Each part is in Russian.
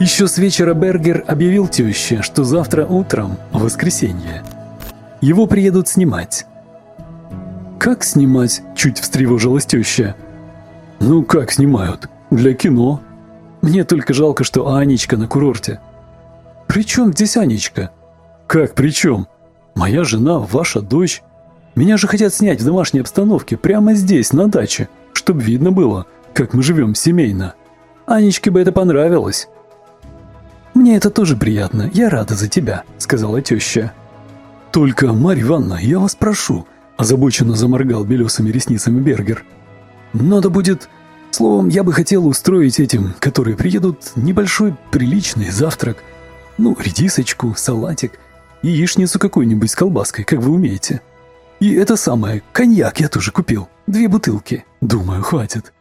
Еще с вечера Бергер объявил теще, что завтра утром, воскресенье, его приедут снимать. «Как снимать?» – чуть встревожилась теща. «Ну, как снимают? Для кино. Мне только жалко, что Анечка на курорте». «При чем здесь Анечка?» «Как при чем? Моя жена, ваша дочь. Меня же хотят снять в домашней обстановке, прямо здесь, на даче, чтобы видно было, как мы живем семейно. Анечке бы это понравилось». «Мне это тоже приятно, я рада за тебя», — сказала теща. «Только, Марья Ивановна, я вас прошу», — озабоченно заморгал белесыми ресницами Бергер. «Надо будет... Словом, я бы хотел устроить этим, которые приедут, небольшой приличный завтрак. Ну, редисочку, салатик, яичницу какую-нибудь с колбаской, как вы умеете. И это самое, коньяк я тоже купил, две бутылки. Думаю, хватит».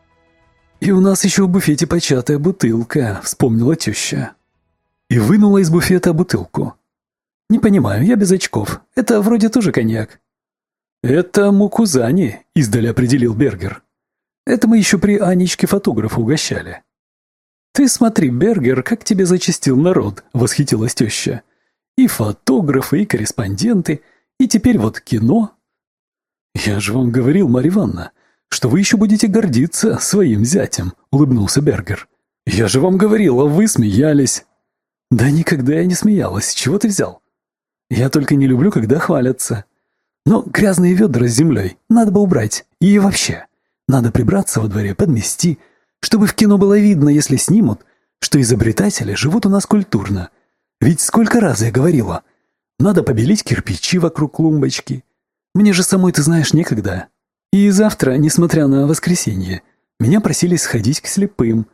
«И у нас еще в буфете початая бутылка», — вспомнила теща и вынула из буфета бутылку. «Не понимаю, я без очков. Это вроде тоже коньяк». «Это Мукузани», — издали определил Бергер. «Это мы еще при Анечке фотографа угощали». «Ты смотри, Бергер, как тебе зачастил народ», — восхитилась теща. «И фотографы, и корреспонденты, и теперь вот кино». «Я же вам говорил, Марья Ивановна, что вы еще будете гордиться своим зятем», — улыбнулся Бергер. «Я же вам говорил, а вы смеялись». «Да никогда я не смеялась. Чего ты взял?» «Я только не люблю, когда хвалятся. Но грязные ведра с землей надо бы убрать. И вообще, надо прибраться во дворе, подмести, чтобы в кино было видно, если снимут, что изобретатели живут у нас культурно. Ведь сколько раз я говорила, надо побелить кирпичи вокруг клумбочки. Мне же самой, ты знаешь, некогда. И завтра, несмотря на воскресенье, меня просили сходить к слепым.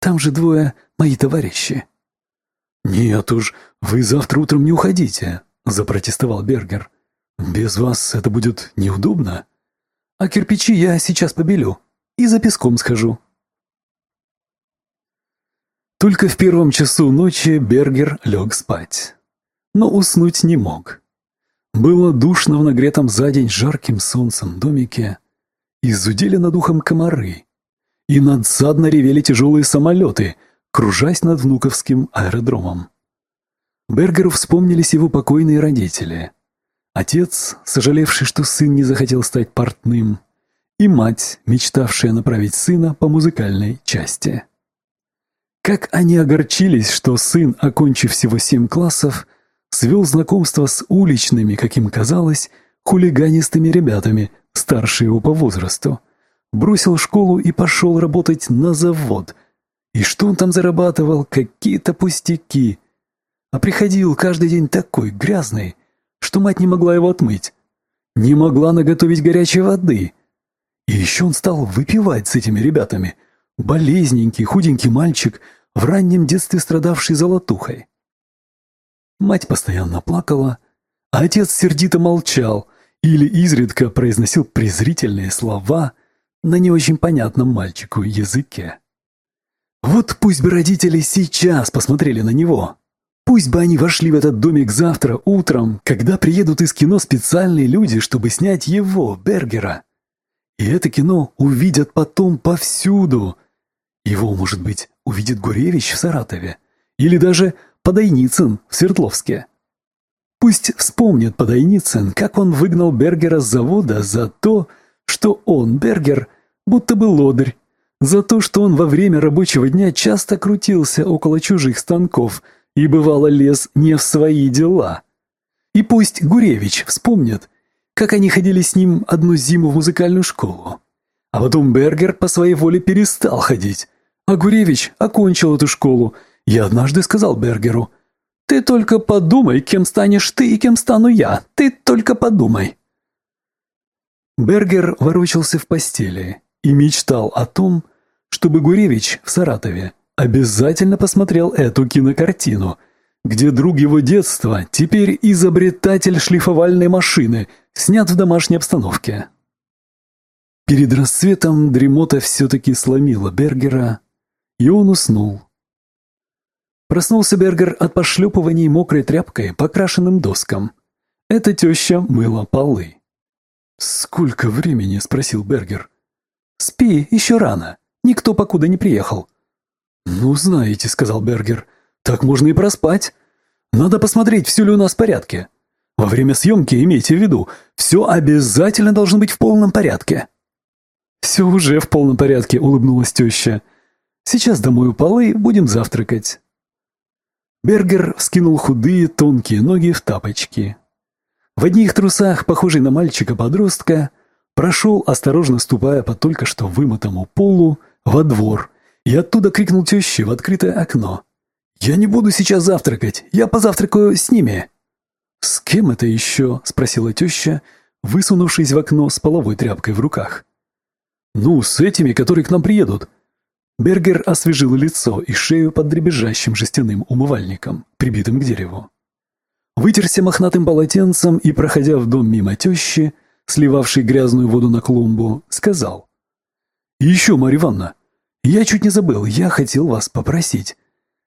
Там же двое мои товарищи. «Нет уж, вы завтра утром не уходите», — запротестовал Бергер. «Без вас это будет неудобно. А кирпичи я сейчас побелю и за песком схожу». Только в первом часу ночи Бергер лег спать. Но уснуть не мог. Было душно в нагретом за день жарким солнцем домике. Изудели над ухом комары. И надсадно ревели тяжелые самолеты — кружась над внуковским аэродромом. Бергеру вспомнились его покойные родители. Отец, сожалевший, что сын не захотел стать портным, и мать, мечтавшая направить сына по музыкальной части. Как они огорчились, что сын, окончив всего семь классов, свел знакомство с уличными, как им казалось, хулиганистыми ребятами, старше его по возрасту. Бросил школу и пошел работать на завод – и что он там зарабатывал? Какие-то пустяки. А приходил каждый день такой грязный, что мать не могла его отмыть. Не могла наготовить горячей воды. И еще он стал выпивать с этими ребятами. Болезненький, худенький мальчик, в раннем детстве страдавший золотухой. Мать постоянно плакала, а отец сердито молчал или изредка произносил презрительные слова на не очень понятном мальчику языке. Вот пусть бы родители сейчас посмотрели на него. Пусть бы они вошли в этот домик завтра утром, когда приедут из кино специальные люди, чтобы снять его, Бергера. И это кино увидят потом повсюду. Его, может быть, увидит Гуревич в Саратове. Или даже Подойницын в Свердловске. Пусть вспомнит Подойницын, как он выгнал Бергера с завода за то, что он, Бергер, будто бы лодырь, за то, что он во время рабочего дня часто крутился около чужих станков и бывало лез не в свои дела. И пусть Гуревич вспомнит, как они ходили с ним одну зиму в музыкальную школу. А потом Бергер по своей воле перестал ходить, а Гуревич окончил эту школу. Я однажды сказал Бергеру, «Ты только подумай, кем станешь ты и кем стану я. Ты только подумай». Бергер ворочался в постели и мечтал о том, чтобы Гуревич в Саратове обязательно посмотрел эту кинокартину, где друг его детства, теперь изобретатель шлифовальной машины, снят в домашней обстановке. Перед рассветом дремота все-таки сломила Бергера, и он уснул. Проснулся Бергер от пошлепываний мокрой тряпкой по крашенным доскам. Эта теща мыла полы. «Сколько времени?» — спросил Бергер. «Спи, еще рано. Никто покуда не приехал». «Ну, знаете», — сказал Бергер, Так можно и проспать. Надо посмотреть, все ли у нас в порядке. Во время съемки имейте в виду, все обязательно должно быть в полном порядке». «Все уже в полном порядке», — улыбнулась теща. «Сейчас домою полы, будем завтракать». Бергер вскинул худые, тонкие ноги в тапочки. В одних трусах, похожий на мальчика-подростка, прошел, осторожно ступая по только что вымытому полу, во двор, и оттуда крикнул теще в открытое окно. «Я не буду сейчас завтракать, я позавтракаю с ними». «С кем это еще?» – спросила теща, высунувшись в окно с половой тряпкой в руках. «Ну, с этими, которые к нам приедут». Бергер освежил лицо и шею под дребезжащим жестяным умывальником, прибитым к дереву. Вытерся мохнатым полотенцем и, проходя в дом мимо тещи, сливавшей грязную воду на клумбу, сказал. «И еще, Марья Ивановна, я чуть не забыл, я хотел вас попросить.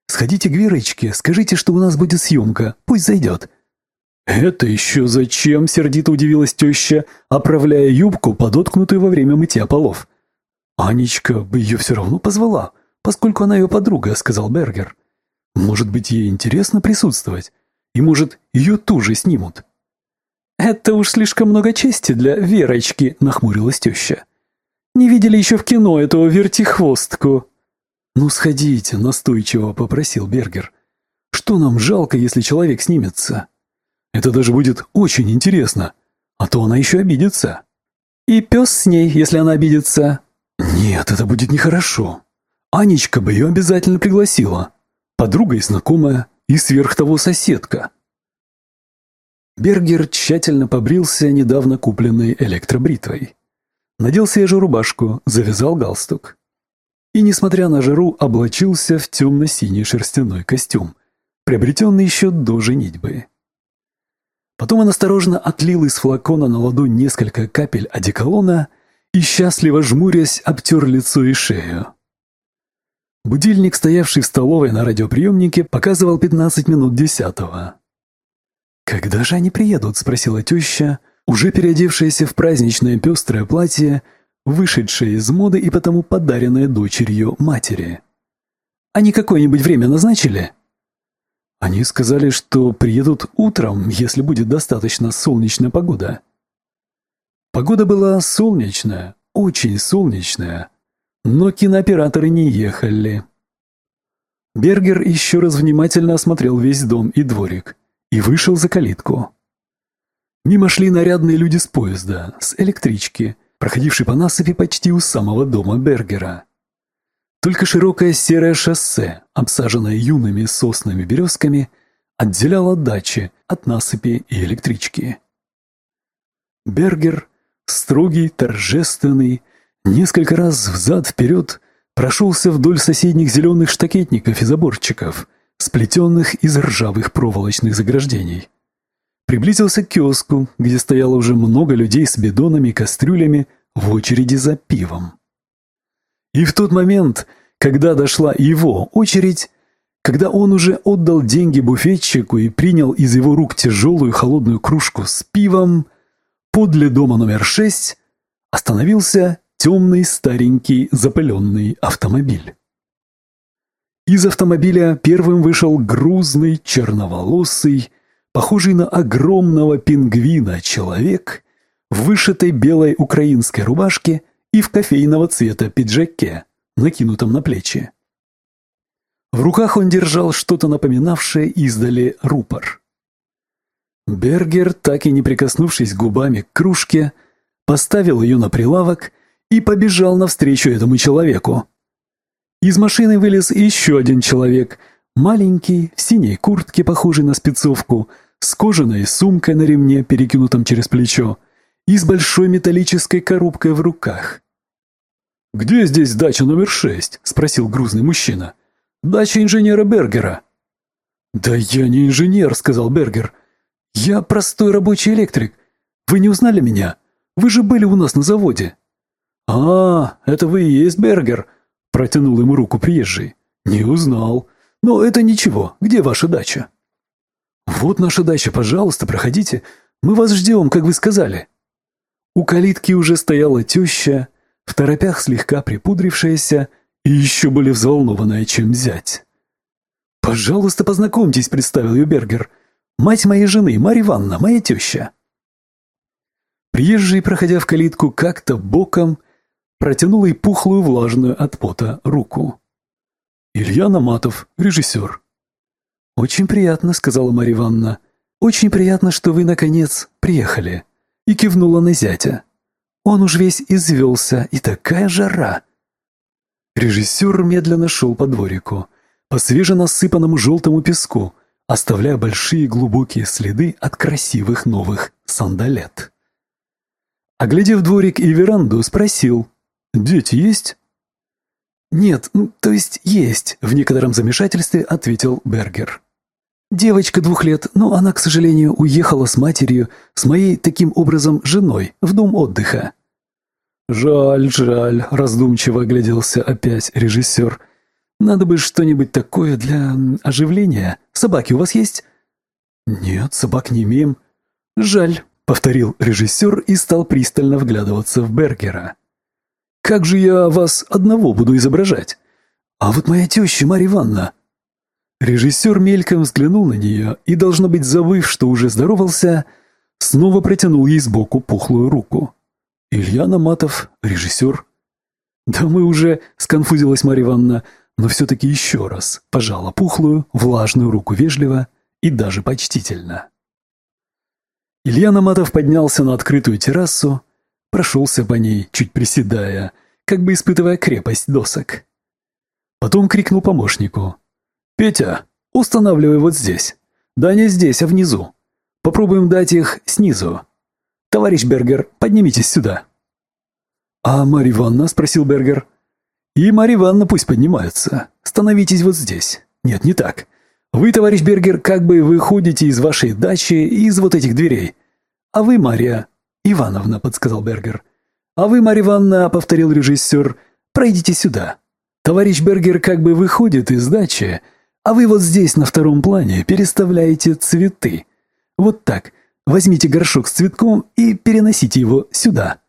Сходите к Верочке, скажите, что у нас будет съемка, пусть зайдет». «Это еще зачем?» – сердито удивилась теща, оправляя юбку, подоткнутую во время мытья полов. «Анечка бы ее все равно позвала, поскольку она ее подруга», – сказал Бергер. «Может быть, ей интересно присутствовать, и, может, ее тоже снимут». «Это уж слишком много чести для Верочки», – нахмурилась теща. «Не видели еще в кино эту вертихвостку?» «Ну, сходите», – настойчиво попросил Бергер. «Что нам жалко, если человек снимется?» Это даже будет очень интересно. А то она еще обидится. И пес с ней, если она обидится. Нет, это будет нехорошо. Анечка бы ее обязательно пригласила. Подруга и знакомая, и сверх того соседка. Бергер тщательно побрился недавно купленной электробритвой. Надел свежую рубашку, завязал галстук. И, несмотря на жару, облачился в темно-синий шерстяной костюм, приобретенный еще до женитьбы. Потом он осторожно отлил из флакона на ладонь несколько капель одеколона и, счастливо жмурясь, обтер лицо и шею. Будильник, стоявший в столовой на радиоприемнике, показывал 15 минут десятого. «Когда же они приедут?» – спросила теща, уже переодевшаяся в праздничное пестрое платье, вышедшее из моды и потому подаренное дочерью матери. «Они какое-нибудь время назначили?» Они сказали, что приедут утром, если будет достаточно солнечная погода. Погода была солнечная, очень солнечная, но кинооператоры не ехали. Бергер еще раз внимательно осмотрел весь дом и дворик и вышел за калитку. Мимо шли нарядные люди с поезда, с электрички, проходившей по насыпи почти у самого дома Бергера. Только широкое серое шоссе, обсаженное юными сосными березками, отделяло дачи от насыпи и электрички. Бергер, строгий, торжественный, несколько раз взад-вперед прошелся вдоль соседних зеленых штакетников и заборчиков, сплетенных из ржавых проволочных заграждений. Приблизился к киоску, где стояло уже много людей с бидонами и кастрюлями в очереди за пивом. И в тот момент, когда дошла его очередь, когда он уже отдал деньги буфетчику и принял из его рук тяжелую холодную кружку с пивом, подле дома номер шесть остановился темный старенький запыленный автомобиль. Из автомобиля первым вышел грузный, черноволосый, похожий на огромного пингвина человек в вышитой белой украинской рубашке и в кофейного цвета пиджаке, накинутом на плечи. В руках он держал что-то напоминавшее издали рупор. Бергер, так и не прикоснувшись губами к кружке, поставил ее на прилавок и побежал навстречу этому человеку. Из машины вылез еще один человек, маленький, в синей куртке, похожей на спецовку, с кожаной сумкой на ремне, перекинутом через плечо, и с большой металлической коробкой в руках. «Где здесь дача номер шесть?» – спросил грузный мужчина. «Дача инженера Бергера». «Да я не инженер», – сказал Бергер. «Я простой рабочий электрик. Вы не узнали меня? Вы же были у нас на заводе». «А, это вы и есть Бергер», – протянул ему руку приезжий. «Не узнал. Но это ничего. Где ваша дача?» «Вот наша дача, пожалуйста, проходите. Мы вас ждем, как вы сказали». У калитки уже стояла теща, в торопях слегка припудрившаяся и еще более взволнованная, чем зять. «Пожалуйста, познакомьтесь», — представил ее Бергер. «Мать моей жены, Марья Ивановна, моя теща». Приезжий, проходя в калитку как-то боком, протянул ей пухлую, влажную от пота руку. «Илья Наматов, режиссер». «Очень приятно», — сказала Марья Ивановна. «Очень приятно, что вы, наконец, приехали». И кивнула на зятя. «Он уж весь извелся, и такая жара». Режиссер медленно шел по дворику, по свеженасыпанному желтому песку, оставляя большие глубокие следы от красивых новых сандалет. Оглядев дворик и веранду, спросил, «Дети есть?» «Нет, то есть есть», — в некотором замешательстве ответил Бергер. «Девочка двух лет, но она, к сожалению, уехала с матерью, с моей, таким образом, женой, в дом отдыха». «Жаль, жаль», — раздумчиво огляделся опять режиссер. «Надо бы что-нибудь такое для оживления. Собаки у вас есть?» «Нет, собак не имеем». «Жаль», — повторил режиссер и стал пристально вглядываться в Бергера. «Как же я вас одного буду изображать? А вот моя теща Марья Ивановна». Режиссер мельком взглянул на нее и, должно быть, забыв, что уже здоровался, снова протянул ей сбоку пухлую руку. Илья Наматов, режиссер. Да мы уже, сконфузилась Марья Ивановна, но все-таки еще раз пожала пухлую, влажную руку вежливо и даже почтительно. Илья Наматов поднялся на открытую террасу, прошелся по ней, чуть приседая, как бы испытывая крепость досок. Потом крикнул помощнику. «Петя, устанавливай вот здесь. Да не здесь, а внизу. Попробуем дать их снизу. «Товарищ Бергер, поднимитесь сюда». «А Марья Ивановна?» – спросил Бергер. «И Марья Ивановна пусть поднимаются. Становитесь вот здесь. Нет, не так. Вы, товарищ Бергер, как бы выходите из вашей дачи из вот этих дверей. А вы, Марья Ивановна», – подсказал Бергер. «А вы, Марья Ивановна», – повторил режиссер, – «пройдите сюда. Товарищ Бергер как бы выходит из дачи, а вы вот здесь на втором плане переставляете цветы. Вот так. Возьмите горшок с цветком и переносите его сюда».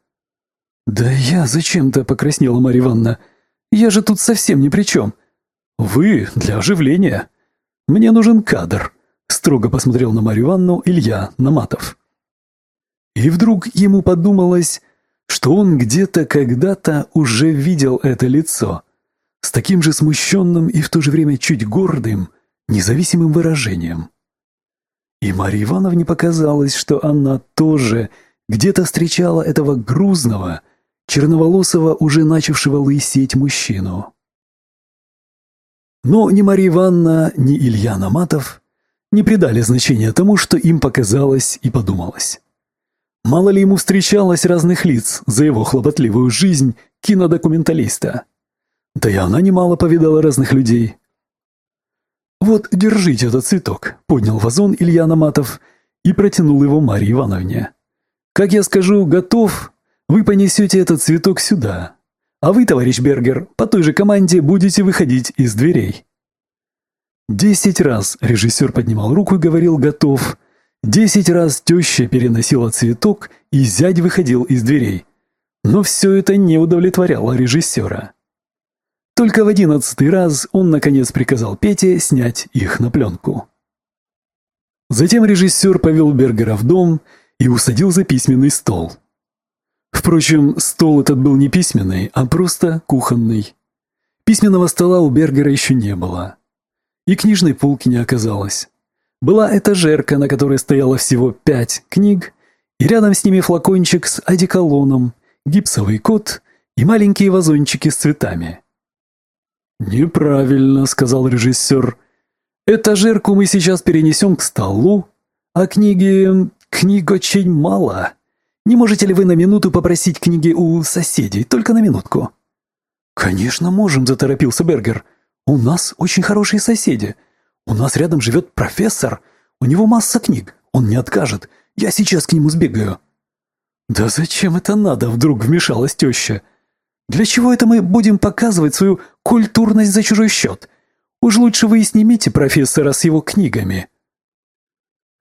«Да я зачем-то покраснела Марья Ивановна. Я же тут совсем ни при чем». «Вы для оживления. Мне нужен кадр», — строго посмотрел на Марью Ивановну Илья Наматов. И вдруг ему подумалось, что он где-то когда-то уже видел это лицо с таким же смущенным и в то же время чуть гордым, независимым выражением. И Марье Ивановне показалось, что она тоже где-то встречала этого грузного, черноволосого, уже начавшего лысеть мужчину. Но ни Марья Ивановна, ни Илья Наматов не придали значения тому, что им показалось и подумалось. Мало ли ему встречалось разных лиц за его хлопотливую жизнь кинодокументалиста. Да и она немало повидала разных людей, «Вот, держите этот цветок», — поднял вазон Илья Наматов и протянул его Марье Ивановне. «Как я скажу, готов, вы понесете этот цветок сюда, а вы, товарищ Бергер, по той же команде будете выходить из дверей». Десять раз режиссер поднимал руку и говорил «готов», десять раз теща переносила цветок, и зять выходил из дверей. Но все это не удовлетворяло режиссера. Только в одиннадцатый раз он, наконец, приказал Пете снять их на пленку. Затем режиссер повел Бергера в дом и усадил за письменный стол. Впрочем, стол этот был не письменный, а просто кухонный. Письменного стола у Бергера еще не было. И книжной полки не оказалось. Была этажерка, на которой стояло всего пять книг, и рядом с ними флакончик с одеколоном, гипсовый кот и маленькие вазончики с цветами. «Неправильно», — сказал режиссер. «Этажерку мы сейчас перенесем к столу, а книги... книг очень мало. Не можете ли вы на минуту попросить книги у соседей? Только на минутку». «Конечно можем», — заторопился Бергер. «У нас очень хорошие соседи. У нас рядом живет профессор. У него масса книг. Он не откажет. Я сейчас к нему сбегаю». «Да зачем это надо?» — вдруг вмешалась теща. Для чего это мы будем показывать свою культурность за чужой счет? Уж лучше вы и снимите профессора с его книгами».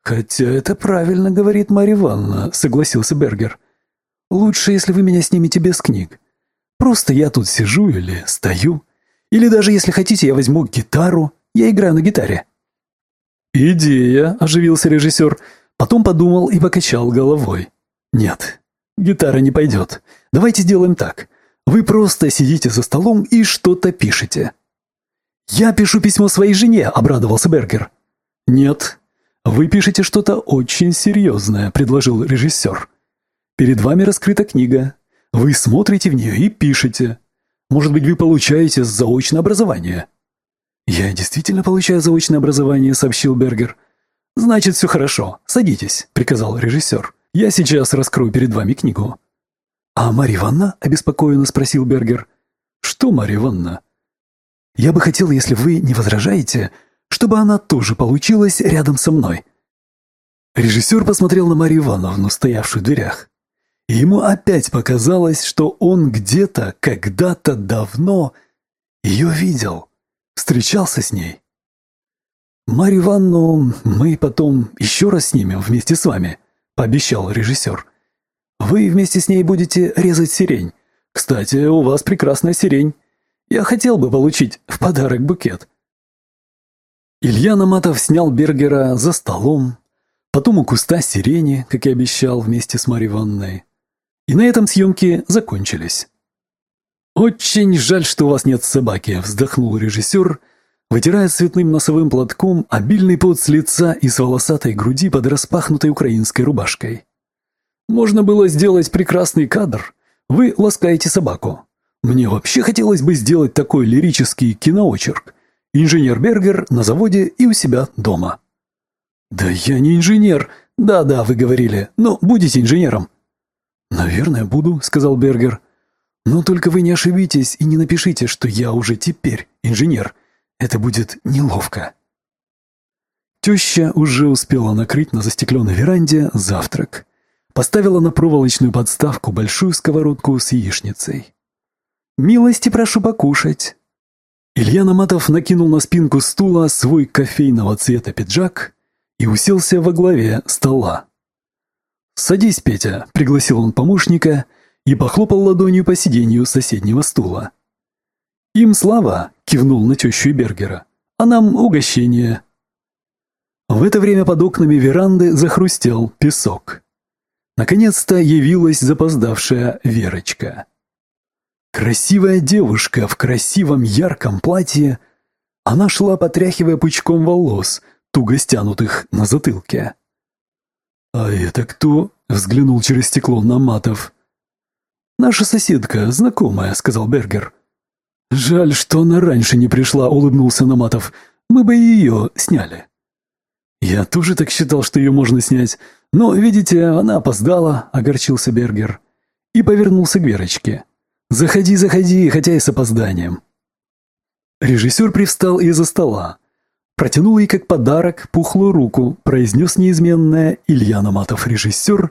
«Хотя это правильно, — говорит Марья Ивановна, — согласился Бергер. Лучше, если вы меня снимете без книг. Просто я тут сижу или стою. Или даже, если хотите, я возьму гитару Я играю на гитаре». «Идея», – оживился режиссер. Потом подумал и покачал головой. «Нет, гитара не пойдет. Давайте сделаем так. Вы просто сидите за столом и что-то пишете». «Я пишу письмо своей жене», – обрадовался Бергер. «Нет, вы пишете что-то очень серьезное», – предложил режиссер. «Перед вами раскрыта книга. Вы смотрите в нее и пишете. Может быть, вы получаете заочное образование». «Я действительно получаю заочное образование», — сообщил Бергер. «Значит, все хорошо. Садитесь», — приказал режиссер. «Я сейчас раскрою перед вами книгу». «А Марья Ивановна?» — обеспокоенно спросил Бергер. «Что Марья Ивановна?» «Я бы хотел, если вы не возражаете, чтобы она тоже получилась рядом со мной». Режиссер посмотрел на Марию Ивановну, стоявшую в дверях. И ему опять показалось, что он где-то, когда-то давно ее видел встречался с ней. «Марью Ивановну мы потом еще раз снимем вместе с вами», – пообещал режиссер. «Вы вместе с ней будете резать сирень. Кстати, у вас прекрасная сирень. Я хотел бы получить в подарок букет». Илья Наматов снял Бергера за столом, потом у куста сирени, как и обещал, вместе с Марьей Ивановной. И на этом съемки закончились. «Очень жаль, что у вас нет собаки», – вздохнул режиссер, вытирая цветным носовым платком обильный пот с лица и с волосатой груди под распахнутой украинской рубашкой. «Можно было сделать прекрасный кадр. Вы ласкаете собаку. Мне вообще хотелось бы сделать такой лирический киноочерк. Инженер Бергер на заводе и у себя дома». «Да я не инженер. Да-да, вы говорили. Но будете инженером». «Наверное, буду», — сказал Бергер. Но только вы не ошибитесь и не напишите, что я уже теперь инженер. Это будет неловко. Теща уже успела накрыть на застекленной веранде завтрак. Поставила на проволочную подставку большую сковородку с яичницей. «Милости прошу покушать». Илья Наматов накинул на спинку стула свой кофейного цвета пиджак и уселся во главе стола. «Садись, Петя», — пригласил он помощника — и похлопал ладонью по сиденью соседнего стула. «Им слава!» – кивнул на тещу Бергера. «А нам угощение!» В это время под окнами веранды захрустел песок. Наконец-то явилась запоздавшая Верочка. Красивая девушка в красивом ярком платье. Она шла, потряхивая пучком волос, туго стянутых на затылке. «А это кто?» – взглянул через стекло на Матов. «Наша соседка, знакомая», — сказал Бергер. «Жаль, что она раньше не пришла», — улыбнулся Наматов. «Мы бы ее сняли». «Я тоже так считал, что ее можно снять. Но, видите, она опоздала», — огорчился Бергер. И повернулся к Верочке. «Заходи, заходи, хотя и с опозданием». Режиссер привстал из-за стола. Протянул ей как подарок пухлую руку, произнес неизменное Илья Наматов режиссер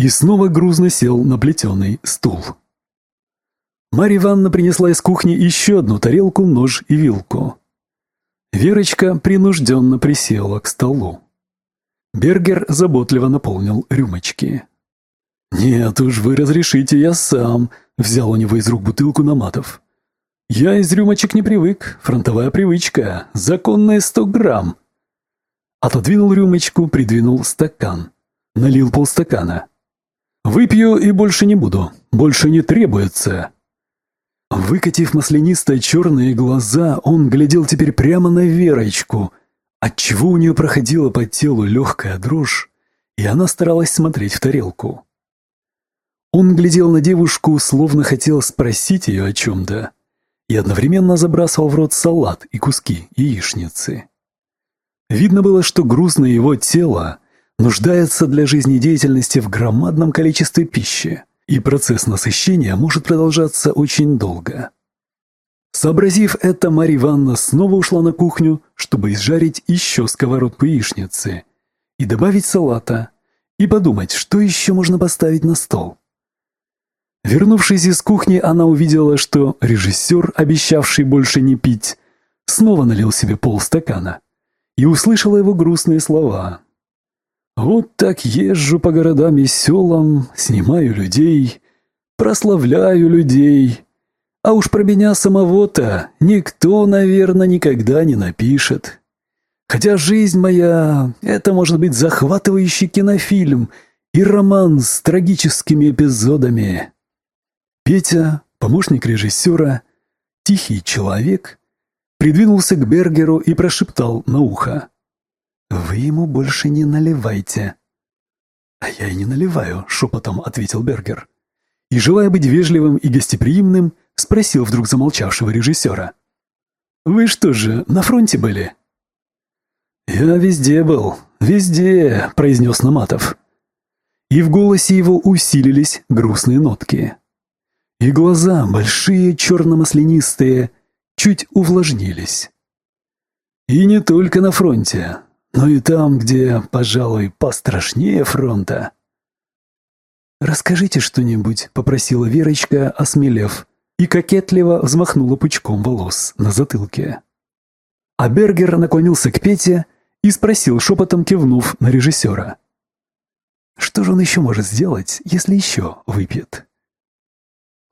и снова грузно сел на плетеный стул. Марья Ивановна принесла из кухни еще одну тарелку, нож и вилку. Верочка принужденно присела к столу. Бергер заботливо наполнил рюмочки. «Нет уж, вы разрешите, я сам», — взял у него из рук бутылку наматов. «Я из рюмочек не привык, фронтовая привычка, законные сто грамм». Отодвинул рюмочку, придвинул стакан. Налил полстакана. Выпью и больше не буду. Больше не требуется. Выкатив маслянистые черные глаза, он глядел теперь прямо на Верочку, отчего у нее проходила по телу легкая дрожь, и она старалась смотреть в тарелку. Он глядел на девушку, словно хотел спросить ее о чем-то, и одновременно забрасывал в рот салат и куски яичницы. Видно было, что грузное его тело нуждается для жизнедеятельности в громадном количестве пищи, и процесс насыщения может продолжаться очень долго. Сообразив это, Марья Ивановна снова ушла на кухню, чтобы изжарить еще сковородку яичницы и добавить салата, и подумать, что еще можно поставить на стол. Вернувшись из кухни, она увидела, что режиссер, обещавший больше не пить, снова налил себе полстакана и услышала его грустные слова. Вот так езжу по городам и селам, снимаю людей, прославляю людей. А уж про меня самого-то никто, наверное, никогда не напишет. Хотя жизнь моя — это, может быть, захватывающий кинофильм и роман с трагическими эпизодами. Петя, помощник режиссера, тихий человек, придвинулся к Бергеру и прошептал на ухо. «Вы ему больше не наливайте». «А я и не наливаю», — шепотом ответил Бергер. И, желая быть вежливым и гостеприимным, спросил вдруг замолчавшего режиссера. «Вы что же, на фронте были?» «Я везде был, везде», — произнес Наматов. И в голосе его усилились грустные нотки. И глаза, большие, черно-маслянистые, чуть увлажнились. И не только на фронте, но и там, где, пожалуй, пострашнее фронта. «Расскажите что-нибудь», — попросила Верочка, осмелев, и кокетливо взмахнула пучком волос на затылке. А Бергер наклонился к Пете и спросил, шепотом кивнув на режиссера. «Что же он еще может сделать, если еще выпьет?»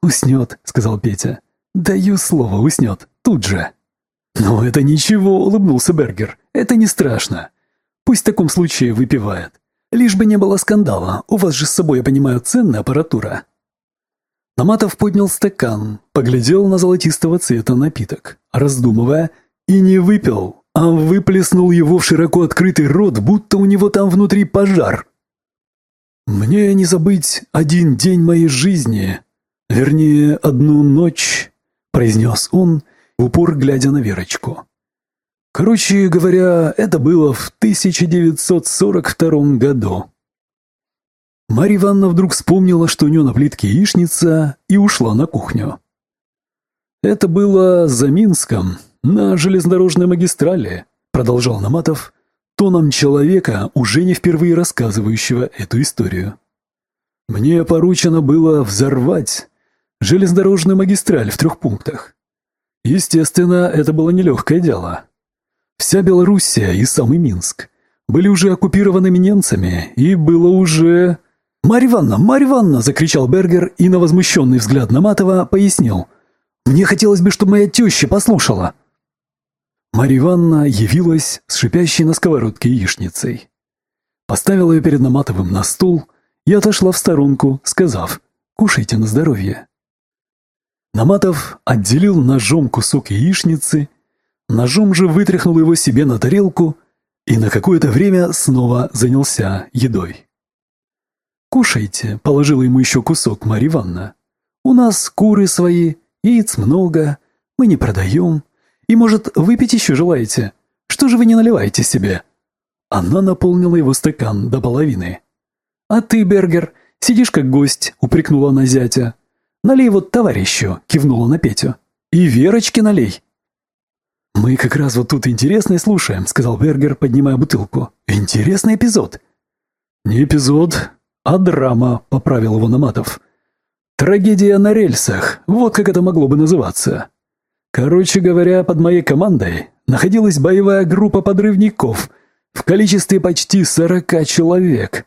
«Уснет», — сказал Петя. «Даю слово, уснет. Тут же». «Ну, это ничего», — улыбнулся Бергер. «Это не страшно. Пусть в таком случае выпивает. Лишь бы не было скандала. У вас же с собой, я понимаю, ценная аппаратура». Наматов поднял стакан, поглядел на золотистого цвета напиток, раздумывая, и не выпил, а выплеснул его в широко открытый рот, будто у него там внутри пожар. «Мне не забыть один день моей жизни, вернее, одну ночь», — произнес он, в упор глядя на Верочку. Короче говоря, это было в 1942 году. Марья Ивановна вдруг вспомнила, что у нее на плитке яичница, и ушла на кухню. «Это было за Минском, на железнодорожной магистрали», продолжал Наматов, тоном человека, уже не впервые рассказывающего эту историю. «Мне поручено было взорвать железнодорожную магистраль в трех пунктах. Естественно, это было нелегкое дело. Вся Белоруссия и самый Минск были уже оккупированы немцами, и было уже... «Марья Ивановна! Марья Ивановна!» – закричал Бергер и на возмущенный взгляд Наматова пояснил. «Мне хотелось бы, чтобы моя теща послушала». Марья Ивановна явилась с шипящей на сковородке яичницей. Поставила ее перед Наматовым на стул и отошла в сторонку, сказав «Кушайте на здоровье». Наматов отделил ножом кусок яичницы, ножом же вытряхнул его себе на тарелку и на какое-то время снова занялся едой. «Кушайте», — положила ему еще кусок Марья Ивановна. «У нас куры свои, яиц много, мы не продаем. И, может, выпить еще желаете? Что же вы не наливаете себе?» Она наполнила его стакан до половины. «А ты, Бергер, сидишь как гость», — упрекнула она зятя. «Налей вот товарищу», — кивнула на Петю. «И Верочке налей». «Мы как раз вот тут интересное слушаем», — сказал Бергер, поднимая бутылку. «Интересный эпизод». «Не эпизод, «А драма», — поправил его Наматов. «Трагедия на рельсах, вот как это могло бы называться. Короче говоря, под моей командой находилась боевая группа подрывников в количестве почти сорока человек.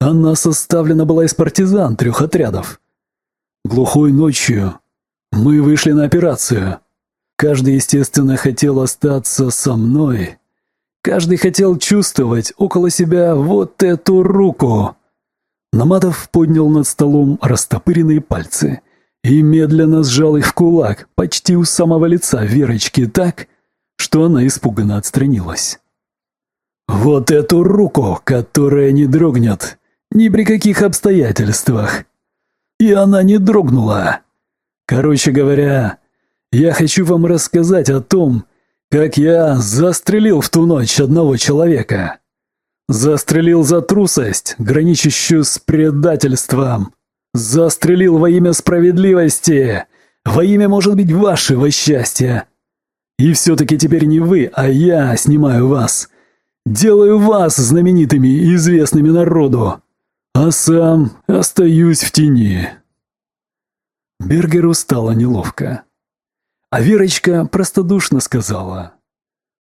Она составлена была из партизан трех отрядов. Глухой ночью мы вышли на операцию. Каждый, естественно, хотел остаться со мной. Каждый хотел чувствовать около себя вот эту руку. Наматов поднял над столом растопыренные пальцы и медленно сжал их в кулак, почти у самого лица Верочки так, что она испуганно отстранилась. «Вот эту руку, которая не дрогнет ни при каких обстоятельствах!» И она не дрогнула. Короче говоря, я хочу вам рассказать о том, как я застрелил в ту ночь одного человека. Застрелил за трусость, граничащую с предательством. Застрелил во имя справедливости, во имя, может быть, вашего счастья. И все-таки теперь не вы, а я снимаю вас. Делаю вас знаменитыми и известными народу. А сам остаюсь в тени. Бергеру стало неловко. А Верочка простодушно сказала.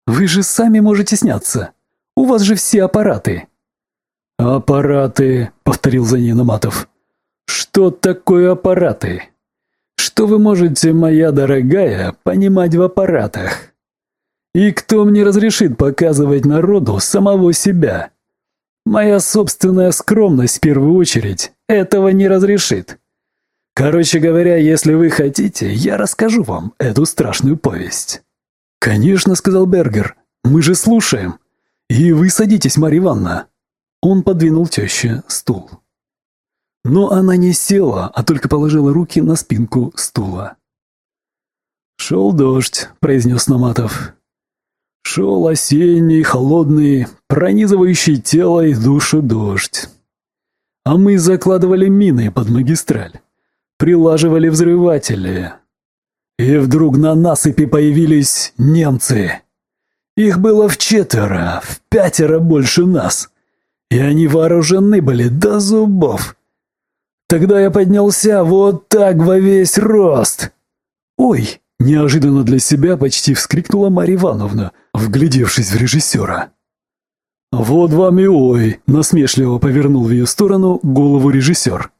«Вы же сами можете сняться. У вас же все аппараты». «Аппараты», — повторил за ней Наматов. «Что такое аппараты? что вы можете, моя дорогая, понимать в аппаратах? И кто мне разрешит показывать народу самого себя? Моя собственная скромность в первую очередь этого не разрешит. Короче говоря, если вы хотите, я расскажу вам эту страшную повесть. Конечно, сказал Бергер. Мы же слушаем. И вы садитесь, Марья Ивановна. Он подвинул теще стул. Но она не села, а только положила руки на спинку стула. «Шел дождь», — произнес Наматов. Шел осенний, холодный, пронизывающий тело и душу дождь. А мы закладывали мины под магистраль, прилаживали взрыватели. И вдруг на насыпи появились немцы. Их было в четверо, в пятеро больше нас. И они вооружены были до зубов. Тогда я поднялся вот так во весь рост. «Ой!» – неожиданно для себя почти вскрикнула Марья Ивановна – вглядевшись в режиссера. «Вот вам и ой!» – насмешливо повернул в ее сторону голову режиссер.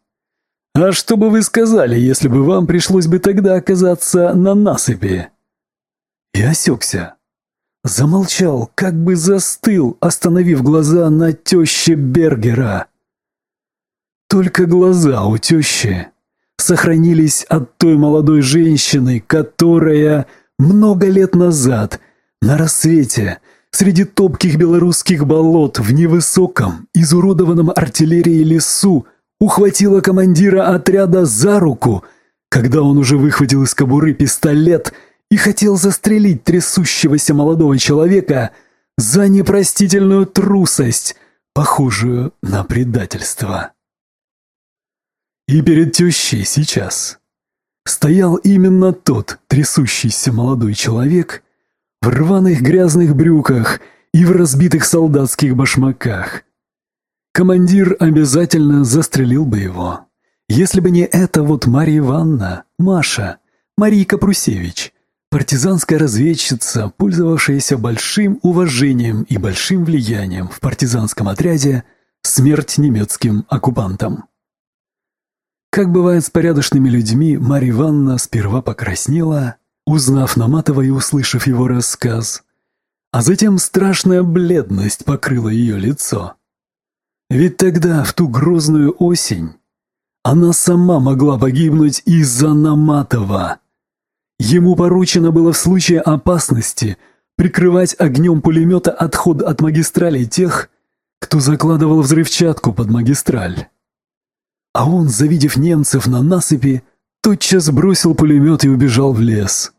«А что бы вы сказали, если бы вам пришлось бы тогда оказаться на насыпи?» И осекся. Замолчал, как бы застыл, остановив глаза на теще Бергера. Только глаза у тещи сохранились от той молодой женщины, которая много лет назад – на рассвете, среди топких белорусских болот, в невысоком, изуродованном артиллерией лесу, ухватила командира отряда за руку, когда он уже выхватил из кобуры пистолет и хотел застрелить трясущегося молодого человека за непростительную трусость, похожую на предательство. И перед тещей сейчас стоял именно тот трясущийся молодой человек, в рваных грязных брюках и в разбитых солдатских башмаках. Командир обязательно застрелил бы его, если бы не эта вот Марья Ивановна, Маша, Марийка Прусевич, партизанская разведчица, пользовавшаяся большим уважением и большим влиянием в партизанском отряде «Смерть немецким оккупантам». Как бывает с порядочными людьми, Марья Ивановна сперва покраснела, узнав Наматова и услышав его рассказ. А затем страшная бледность покрыла ее лицо. Ведь тогда, в ту грозную осень, она сама могла погибнуть из-за Наматова. Ему поручено было в случае опасности прикрывать огнем пулемета отход от магистрали тех, кто закладывал взрывчатку под магистраль. А он, завидев немцев на насыпи, тотчас бросил пулемет и убежал в лес.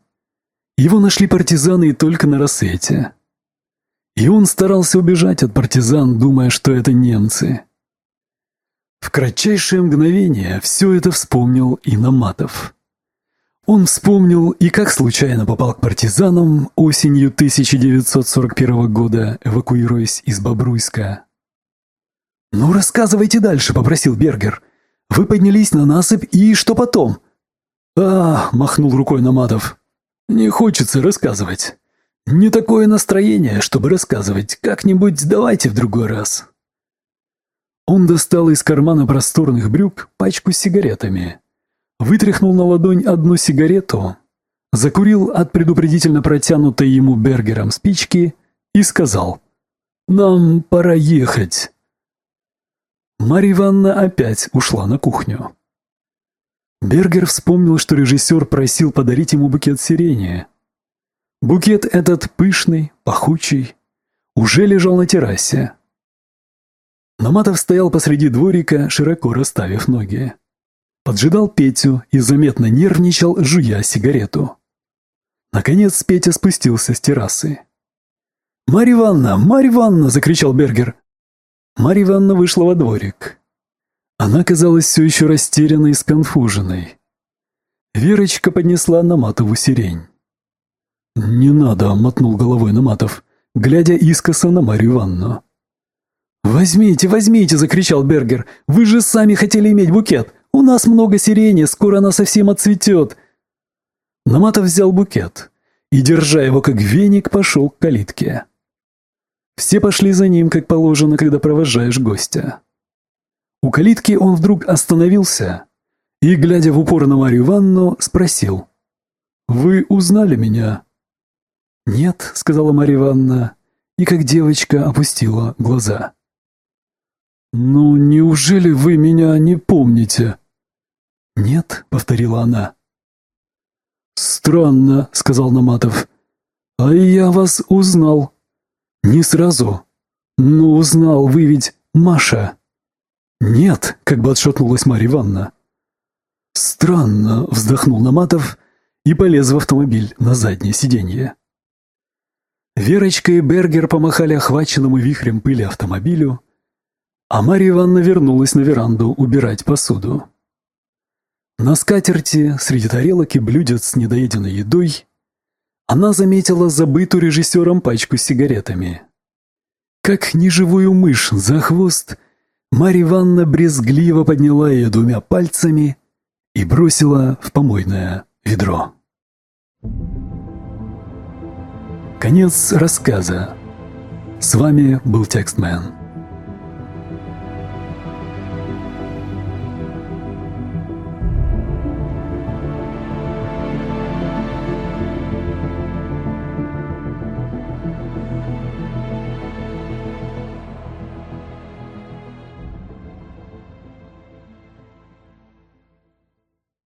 Его нашли партизаны только на рассвете. И он старался убежать от партизан, думая, что это немцы. В кратчайшее мгновение все это вспомнил и Наматов. Он вспомнил и как случайно попал к партизанам осенью 1941 года, эвакуируясь из Бобруйска. «Ну, рассказывайте дальше», — попросил Бергер. «Вы поднялись на насыпь, и что потом?» «А, — махнул рукой Наматов, — не хочется рассказывать. Не такое настроение, чтобы рассказывать. Как-нибудь давайте в другой раз». Он достал из кармана просторных брюк пачку с сигаретами, вытряхнул на ладонь одну сигарету, закурил от предупредительно протянутой ему Бергером спички и сказал «Нам пора ехать». Марья Ивановна опять ушла на кухню. Бергер вспомнил, что режиссер просил подарить ему букет сирени. Букет этот пышный, пахучий, уже лежал на террасе. Наматов стоял посреди дворика, широко расставив ноги. Поджидал Петю и заметно нервничал, жуя сигарету. Наконец Петя спустился с террасы. «Марья Ивановна! Марья Ивановна!» – закричал Бергер. Марья Ивановна вышла во дворик. Она казалась все еще растерянной и сконфуженной. Верочка поднесла Наматову сирень. «Не надо», — мотнул головой Наматов, глядя искоса на Марию Ивановну. «Возьмите, возьмите!» — закричал Бергер. «Вы же сами хотели иметь букет! У нас много сирени, скоро она совсем отцветет!» Наматов взял букет и, держа его как веник, пошел к калитке. Все пошли за ним, как положено, когда провожаешь гостя. У калитки он вдруг остановился и, глядя в упор на Марию Ивановну, спросил. «Вы узнали меня?» «Нет», — сказала Марья Ивановна, и как девочка опустила глаза. «Ну, неужели вы меня не помните?» «Нет», — повторила она. «Странно», — сказал Наматов. «А я вас узнал». «Не сразу». «Ну, узнал, вы ведь Маша». «Нет», — как бы отшатнулась Марья Ивановна. «Странно», — вздохнул Наматов и полез в автомобиль на заднее сиденье. Верочка и Бергер помахали охваченному вихрем пыли автомобилю, а Марья Ивановна вернулась на веранду убирать посуду. На скатерти, среди тарелок и блюдец с недоеденной едой, она заметила забытую режиссером пачку с сигаретами. Как неживую мышь за хвост, Марья Ивановна брезгливо подняла ее двумя пальцами и бросила в помойное ведро. Конец рассказа. С вами был Текстмен.